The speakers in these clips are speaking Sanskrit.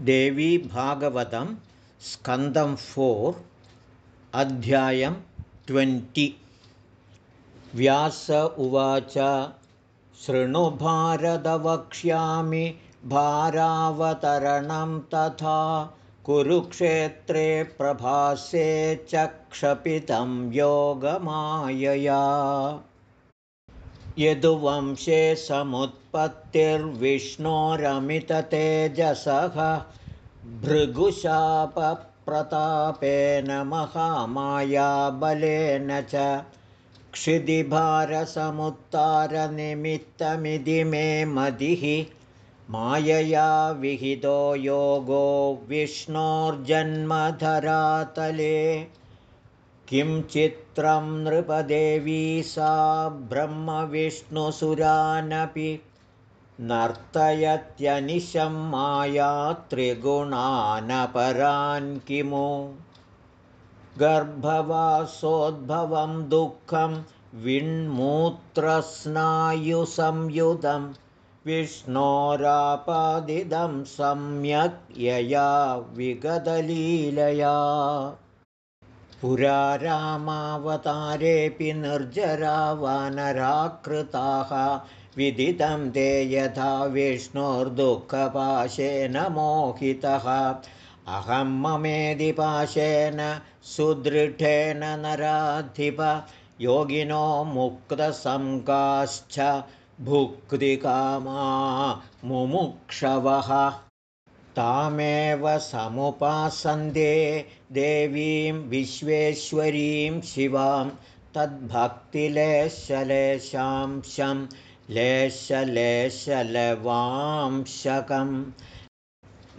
देवी भागवतं स्कन्दं फोर् अध्यायं ट्वेण्टि। व्यास उवाच शृणुभारदवक्ष्यामि भारावतरणं तथा कुरुक्षेत्रे प्रभासे च क्षपितं योगमायया यदुवंशे समुत्पत्तिर्विष्णोरमिततेजसः भृगुशापप्रतापेन महामायाबलेन च क्षिदिभारसमुत्तारनिमित्तमिति मे मदिः मायया विहितो योगो विष्णोर्जन्मधरातले किं चित्रं नृपदेवी सा ब्रह्मविष्णुसुरानपि नर्तयत्यनिशं माया त्रिगुणानपरान् किमु? गर्भवासोद्भवं दुःखं विण्मूत्रस्नायुसंयुधं विष्णोरापादिदं सम्यक् यया विगतलीलया पुरा रामावतारेऽपि निर्जरा वानराकृताः विदितं ते यथा विष्णोर्दुःखपाशेन मोहितः अहं ममेदिपाशेन सुदृढेन नराधिप। योगिनो मुक्तसङ्काश्च भुक्तिकामा मुमुक्षवः तामेव समुपासन्दे देवीं विश्वेश्वरीं शिवां तद्भक्तिलेशलेशांशं लेशलेशलवांशकं।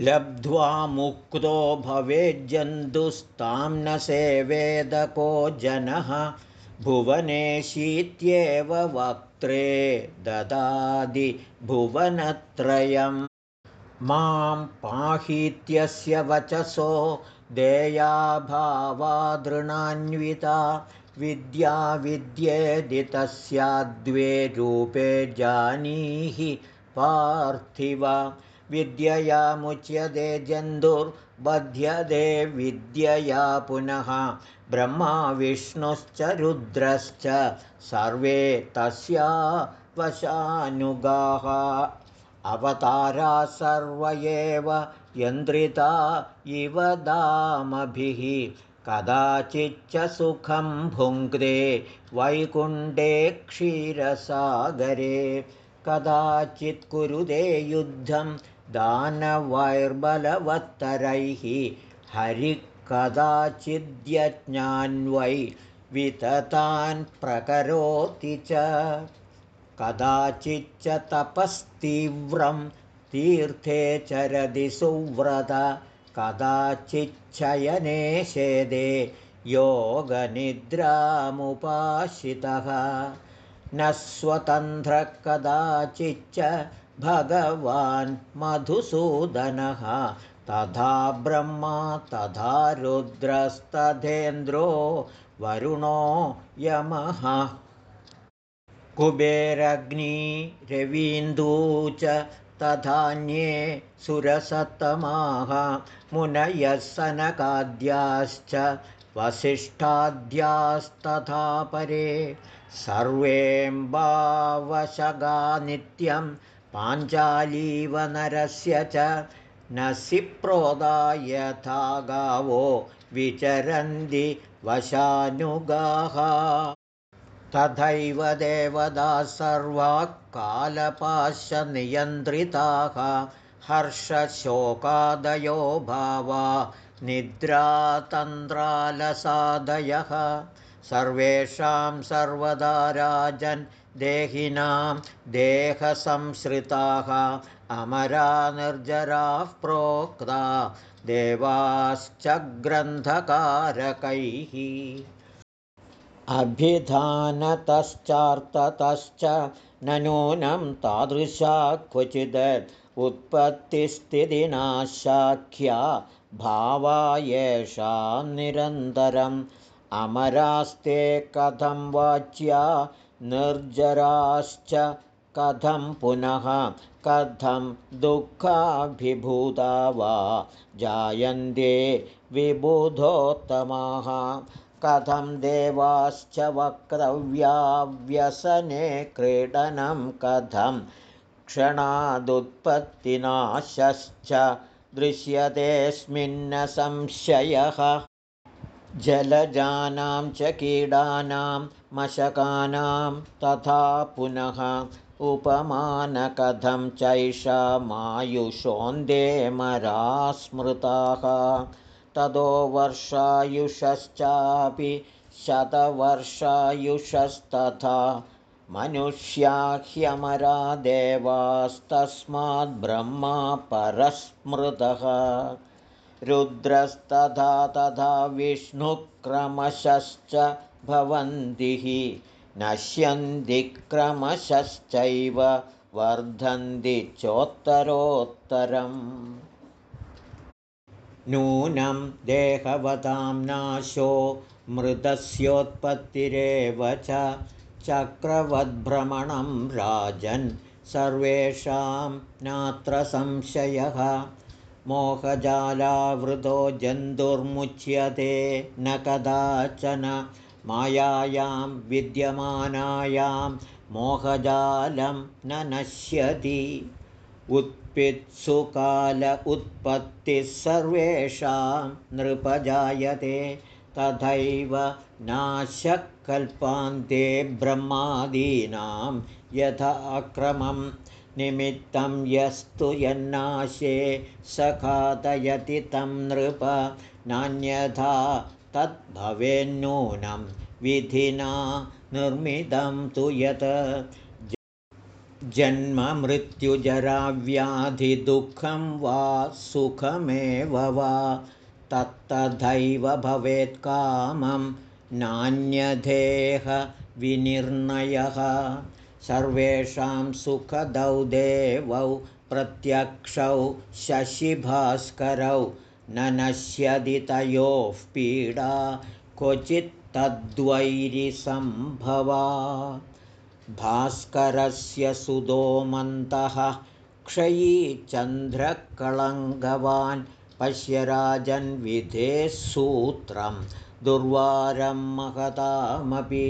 लब्ध्वा मुक्तो भवेज्जन्तुस्तां न सेवेदको जनः भुवनेशीत्येव वक्त्रे ददादि भुवनत्रयम् मां पाहीत्यस्य वचसो देयाभावादृणान्विता विद्या विद्येदितस्याद्वे रूपे जानीहि पार्थिव। विद्यया मुच्यते जन्तुर्बध्यते विद्यया पुनः। ब्रह्मा विष्णुश्च रुद्रश्च सर्वे तस्या वशानुगाः अवतारा सर्व एव यन्द्रिता इव दामभिः। कदाचिच्च सुखं भुङ्क्ते वैकुण्ठे क्षीरसागरे। कदाचित् कुरुदे युद्धं दानवैर्बलवत्तरैः। हरिः कदाचिद्यज्ञान्वै विततान् प्रकरोति च कदाचिच्च तपस्तीव्रं तीर्थे चरदि सुव्रत कदाचिच्छयने शेदे योगनिद्रामुपाशितः न स्वतन्त्रः कदाचिच्च भगवान् मधुसूदनः तथा ब्रह्मा तथा रुद्रस्तथेन्द्रो वरुणो यमः कुबेरग्नी रवीन्दू च तथान्ये सुरसत्तमाः मुनयः सनकाद्याश्च वसिष्ठाद्यास्तथा परे। सर्वेऽम्बावशगा नित्यं पाञ्चालीवनरस्य च नसि प्रोदा यथा गावो विचरन्ति वशानुगाः तथैव देवदा सर्वाः कालपाशनियन्त्रिताः हर्षशोकादयो भावा निद्रातन्द्रालसादयः। सर्वेषां सर्वदा राजन् देहिनां देहसंश्रिताः अमरा निर्जराः प्रोक्ता देवाश्च ग्रन्थकारकैः अभिधानतश्चार्थतश्च न नूनं तादृशा क्वचिद् उत्पत्तिस्थितिनाशाख्या भावा येषां निरन्तरम् अमरास्ते कथं वाच्या निर्जराश्च कथं पुनः कथं दुःखाभिभूता वा जायन्ते विबुधोत्तमाः कथं देवाश्च वक्तव्याव्यसने क्रीडनं कथं क्षणादुत्पत्तिनाशश्च दृश्यतेऽस्मिन्न संशयः। जलजानां च कीडानां मशकानां तथा पुनः उपमानकथं चैषा मायुषोऽन्देमरा स्मृताः ततो वर्षायुषश्चापि शतवर्षायुषस्तथा मनुष्या ह्यमरा देवास्तस्माद्ब्रह्मा परस्मृतः। रुद्रस्तथा तथा विष्णुक्रमशश्च भवन्ति हि नश्यन्ति क्रमशश्चैव वर्धन्ति चोत्तरोत्तरम् नूनं देहवतां नाशो मृतस्योत्पत्तिरेव च चक्रवद्भ्रमणं राजन् सर्वेषां नात्र संशयः। मोहजालावृतो जन्तुर्मुच्यते न कदाचन मायायां विद्यमानायां मोहजालं न नश्यति उत्पित्सुकाल उत्पत्तिः सर्वेषां नृपजायते तथैव नाशकल्पान्ते ब्रह्मादीनां यथाक्रमं निमित्तं यस्तु यन्नाशे स खादयति तं नृप नान्यथा तद्भवेन्नूनं विधिना निर्मितं तु यत् जन्ममृत्युजराव्याधिदुःखं वा सुखमेव वा? तत्तथैव भवेत्कामं नान्यधेह विनिर्णयः सर्वेषां सुखदौ देवौ प्रत्यक्षौ शशिभास्करौ न नश्यति तयोः पीडा क्वचित्तद्वैरिसम्भवा भास्करस्य सुदोमन्तः क्षयी चन्द्रकळङ्गवान् पश्य राजन्विधेः सूत्रं दुर्वारं महतामपि।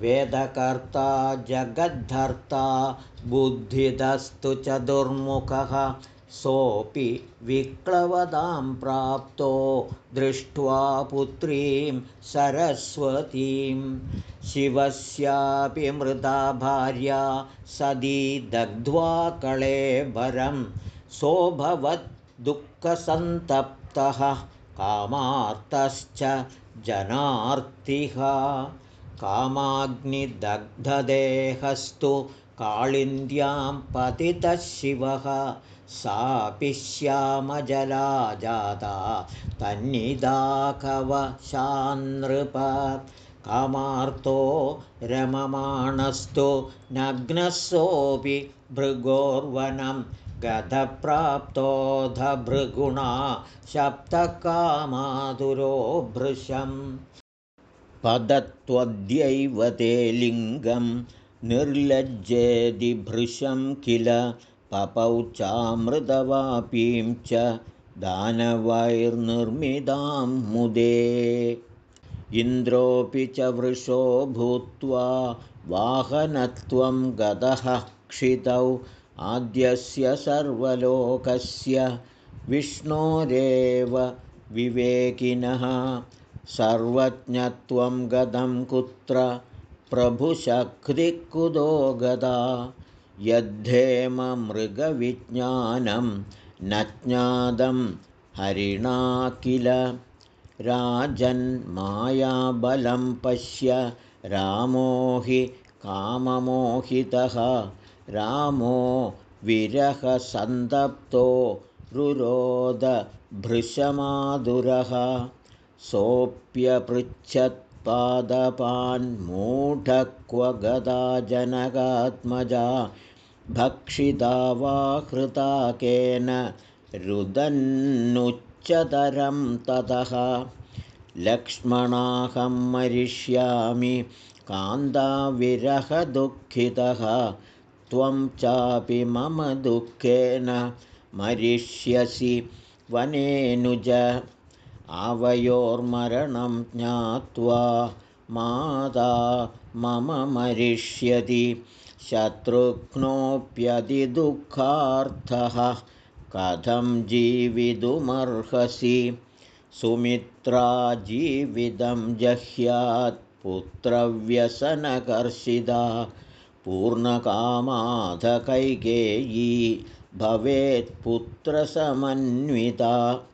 वेदकर्ता जगद्धर्ता बुद्धिदस्तु च दुर्मुखः सोऽपि विक्लवदां प्राप्तो दृष्ट्वा पुत्रीं सरस्वतीं। शिवस्यापि मृदा भार्या सदी दग्ध्वा कळेबरं सोऽभवद्दुःखसन्तप्तः कामार्तश्च जनार्तिः। कामाग्निदग्धदेहस्तु काळिन्द्यां पतितः शिवः सापि श्यामजला जाता तन्निदाकवशानृप कामार्तो रममाणस्तु नग्नसोऽपि भृगोर्वनं गतप्राप्तोऽधभृगुणा सप्तकामातुरो भृशम्। पदत्वद्यैव ते लिङ्गं निर्लज्जेदि भृशं किल पपौ चामृतवापीं च दानवैर्निर्मिदां मुदे। इन्द्रोऽपि च वृषो भूत्वा वाहनत्वं गतः क्षितौ। आद्यस्य सर्वलोकस्य विष्णोरेव विवेकिनः। सर्वज्ञत्वं गतं कुत्र प्रभुशक्तिकुतो गदा यद्धेममृगविज्ञानं न ज्ञातं हरिणा किल राजन्मायाबलं पश्य रामो हि काममोहितः रामो विरहसन्तप्तो रुरोधभृशमाधुरः सोऽप्यपृच्छत्पादपान्मूढक्व गदा जनकात्मजा भक्षिता वा हृता केन रुदन्नुच्चतरं ततः। त्वं चापि मम दुःखेन मरिष्यसि वनेनुज आवयोर्मरणं ज्ञात्वा माता मम मरिष्यति। शत्रुघ्नोऽप्यधिदुःखार्थः कथं जीवितुमर्हसि? सुमित्रा जीवितं जह्यात् पुत्रव्यसनकर्षिता। पूर्णकामाधकैकेयी भवेत्पुत्रसमन्विता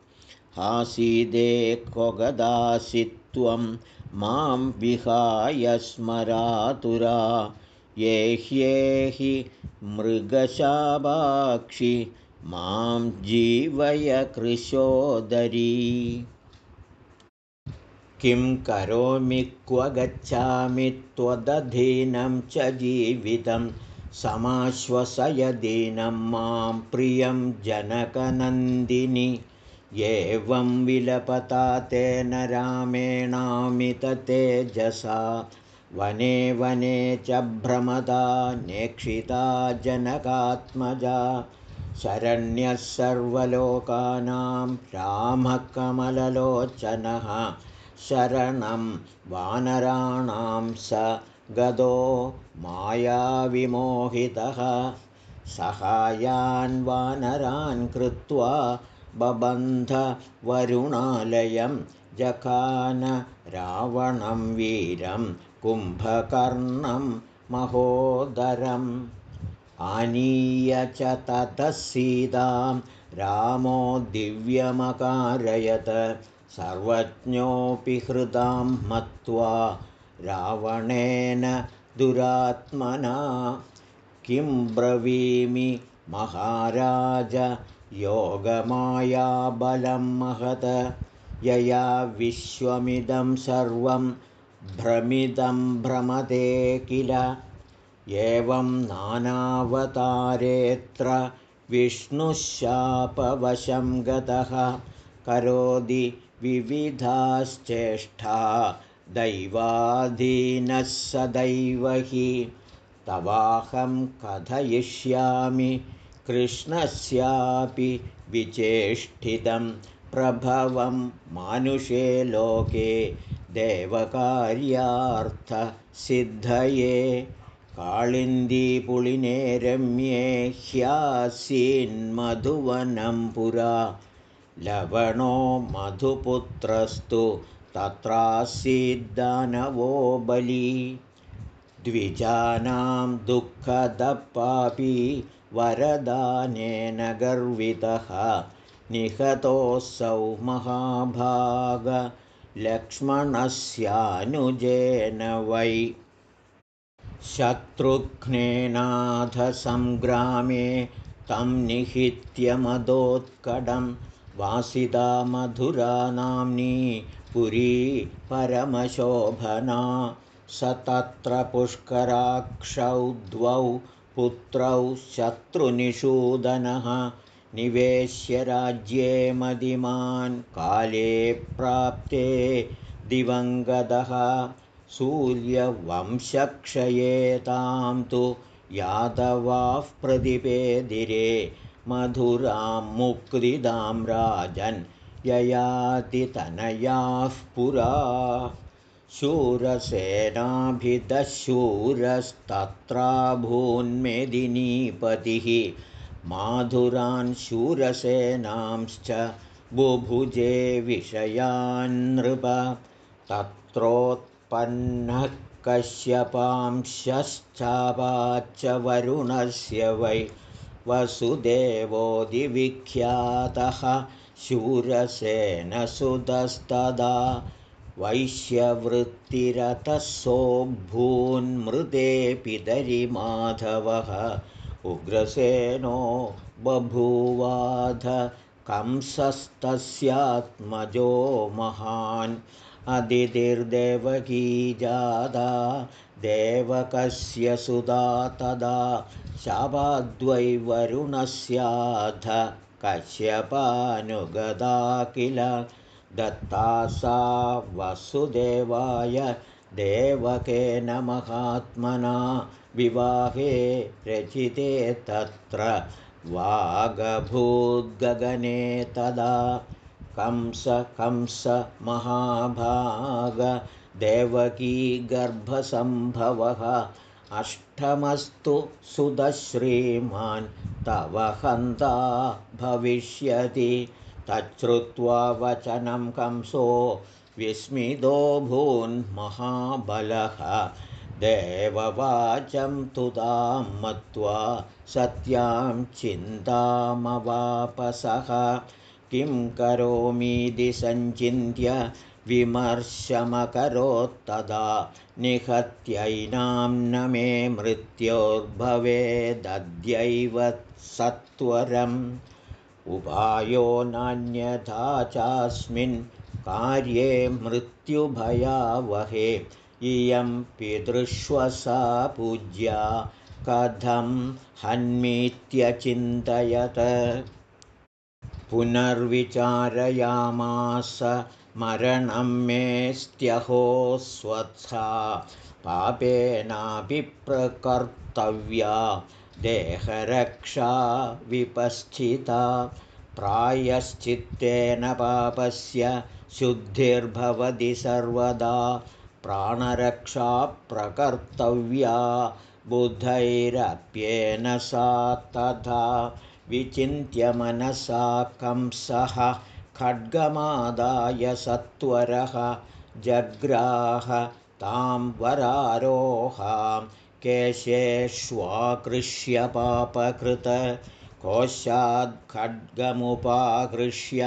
हासीदे क्वगदासि त्वं मां विहाय स्मरातुरा। ये ह्येहि मृगशाभाक्षि मां जीवय कृशोदरी। किं करोमि क्व गच्छामि त्वदधीनं च जीवितं समाश्वसयदीनं मां प्रियं जनकनन्दिनि एवं विलपता तेन रामेणामिततेजसा। वने वने च भ्रमदा नेक्षिता जनकात्मजा। शरण्यः सर्वलोकानां रामः कमललोचनः शरणं वानराणां स गदो मायाविमोहितः। सहायान् वानरान् कृत्वा बबन्धवरुणालयं जखान रावणं वीरं कुम्भकर्णं महोदरम् आनीय च ततः सीतां रामो दिव्यमकारयत् सर्वज्ञोऽपि हृदां मत्वा रावणेन दुरात्मना किं ब्रवीमि महाराज योगमायाबलं महत। यया विश्वमिदं सर्वं भ्रमिदं भ्रमते किल? एवं नानावतारेऽत्र विष्णुशापवशं गतः। करोति विविधाश्चेष्टा दैवाधीनः सदैव हि। तवाहं कथयिष्यामि कृष्णस्यापि विचेष्टितं प्रभवं मानुषे लोके देवकार्यार्थसिद्धये काळिन्दीपुलिने रम्ये ह्यासीन्मधुवनं पुरा लवणो मधुपुत्रस्तु तत्रासीद्दानवो बली द्विजानां दुःखदपापी वरदानेन गर्वितः। निहतोऽसौ महाभागलक्ष्मणस्यानुजेन वै। शत्रुघ्नेनाथसङ्ग्रामे तं निहित्यमदोत्कडं वासिता मधुरा नाम्नी पुरी परमशोभना। स तत्र पुष्कराक्षौ द्वौ पुत्रौ शत्रुनिषूदनः निवेश्य राज्ये मदिमान् काले प्राप्ते दिवङ्गतः सूर्यवंशक्षयेतां तु यादवाः प्रतिपेदिरे मधुरां मुक्तिदां राजन् ययातितनयाः पुरा शूरसेनाभिदशूरस्तत्राभून्मेदिनीपतिः माधुरान् शूरसेनांश्च बुभुजे विषयान्नृप तत्रोत्पन्नः कश्यपांश्चावाच्च वरुणस्य वै वसुदेवोदिविख्यातः शूरसेनसुतस्तदा वैश्यवृत्तिरतः सोऽभून्मृते पितरिमाधवः उग्रसेनो बभूवाध कंसस्तस्यात्मजो महान्। अदितिर्देवकी जादा देवकस्य सुधा तदा शापाद्वैवरुणस्याथ कश्यपानुगदा किल दत्ता सा वसुदेवाय देवकेन महात्मना विवाहे रचिते तत्र वागभूद्गगने तदा कंस कंस महाभाग देवकी गर्भसम्भवः अष्टमस्तु सुदश्रीमान् तव हन्ता भविष्यति तच्छ्रुत्वा वचनं कंसो विस्मितो भून्महाबलः देववाचं तुतां मत्वा सत्यां चिन्तामवापसः। किं करोमीति सञ्चिन्त्य विमर्शमकरोत्तदा निहत्यैनां न मे मृत्योर्भवेदद्यैव सत्वरम् उपायो नान्यथा चास्मिन् कार्ये मृत्युभयावहे। इयं पितृष्वसा पूज्या। कथं हन्मीत्यचिन्तयत पुनर्विचारयामास मरणं मेस्त्यहो स्वत्सा पापेनापि प्रकर्तव्या देहरक्षा विपस्थिता प्रायश्चित्तेन पापस्य शुद्धिर्भवति सर्वदा। प्राणरक्षा प्रकर्तव्या बुधैरप्येन सा तथा विचिन्त्य मनसा कंसः खड्गमादाय सत्वरः जग्राह तां वरारोहां केशेष्वाकृष्य पापकृत कोशाद्खड्गमुपाकृष्य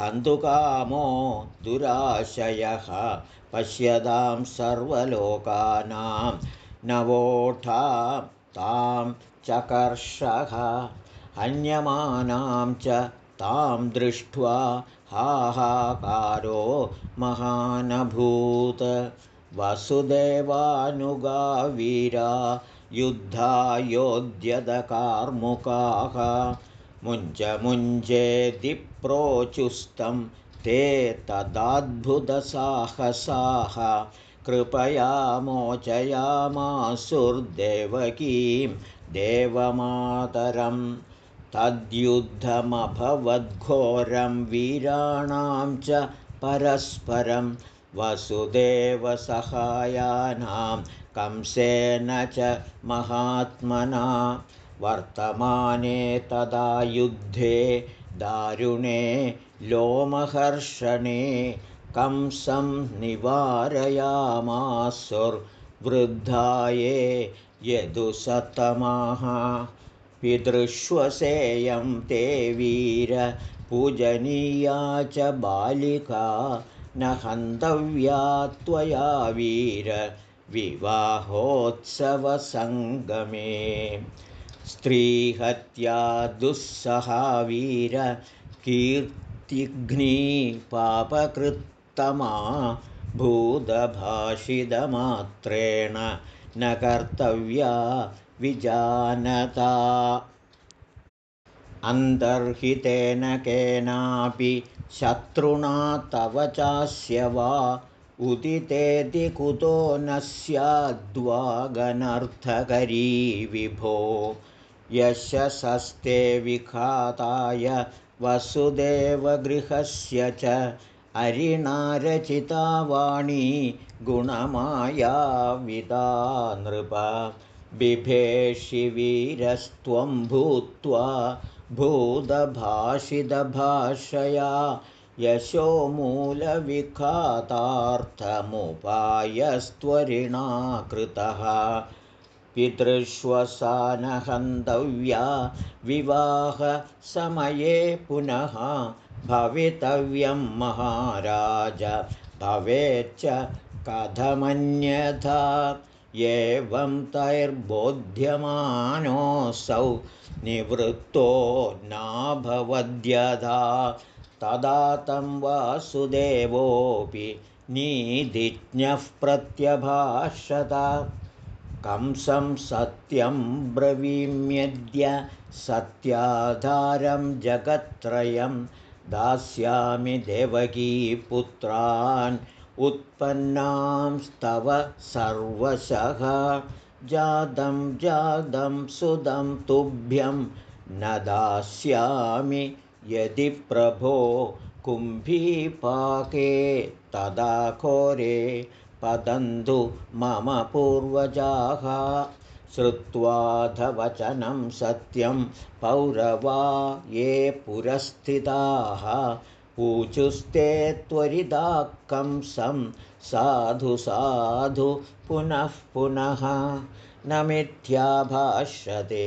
हन्तुकामो दुराशयः पश्यतां सर्वलोकानां नवोढा तां चकर्षः हन्यमानां च तां दृष्ट्वा हाहाकारो महानभूत वसुदेवानुगा वीरा युद्धायोध्यदकार्मुकाः मुञ्च मुञ्चेति प्रोचुस्तं ते तदाद्भुतसाहसाः। कृपया मोचयामासुर्देवकीं देवमातरम् तद्युद्धमभवद्घोरं वीराणां च परस्परं वसुदेवसहायानां कंसेन च महात्मना वर्तमाने तदा युद्धे दारुणे लोमहर्षणे कंसं निवारयामासुर्वृद्धाये यदुसतमाः पितृष्वसेयं ते वीर पूजनीया च बालिका न हन्तव्या त्वया वीर विवाहोत्सवसङ्गमे स्त्रीहत्या दुःसहावीर कीर्तिघ्नी पापकृत्तमा भूतभाषितमात्रेण न कर्तव्या विजानता। अन्तर्हितेन केनापि शत्रुणा तव चास्य वा? उदितेति कुतो न स्याद्वागनर्थकरी विभो यशसस्ते विखाताय वसुदेवगृहस्य च अरिणारचिता वाणी गुणमाया विदा नृप बिभेषिवीरस्त्वं भूत्वा भूतभाषितभाषया यशो मूलविखातार्थमुपायस्त्वरिणा कृतः। पितृष्वसानहन्तव्या विवाहसमये पुनः भवितव्यं महाराज। भवेच्च कथमन्यथा एवं तैर्बोध्यमानोऽसौ निवृत्तो नाभवद्यथा तदा तं वासुदेवोऽपि नीधिज्ञः प्रत्यभाषत। कंसं सत्यं ब्रवीम्यद्य सत्याधारं जगत्त्रयं दास्यामि देवकीपुत्रान् उत्पन्नांस्तव सर्वशः। जातं जातं सुदं तुभ्यं न दास्यामि यदि प्रभो कुम्भीपाके तदा घोरे पतन्तु मम पूर्वजाः। श्रुत्वाधवचनं सत्यं पौरवा ये पुरस्थिताः ऊचुस्ते त्वरिदाकंसं साधु साधु पुनः पुनः न मिथ्याभाष्यते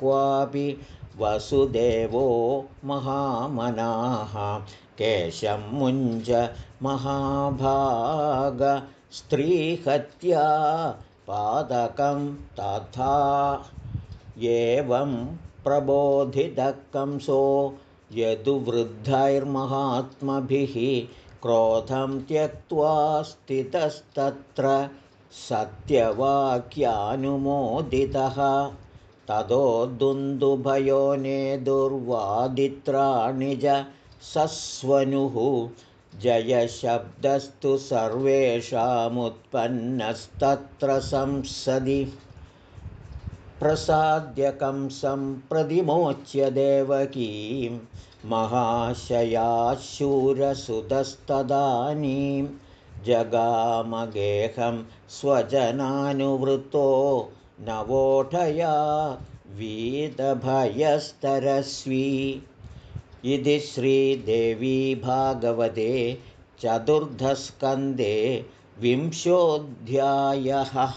क्वापि वसुदेवो महामनाः। केशं मुञ्ज महाभागस्त्रीहत्या पादकं तथा एवं प्रबोधितकंसो यदुवृद्धैर्महात्मभिः क्रोधं त्यक्त्वा स्थितस्तत्र सत्यवाक्यानुमोदितः। ततो दुन्दुभयो नेदुर्वादित्राणि च सस्वनुः। जयशब्दस्तु सर्वेषामुत्पन्नस्तत्र संसदि प्रसाद्यकंसं प्रतिमोच्य देवकीं महाशयाशूरसुतस्तदानीं जगामगेहं स्वजनानुवृतो नवोढया वीतभयस्तरस्वी। इति श्रीदेवी भागवते चतुर्धस्कन्धे विंशोऽध्यायः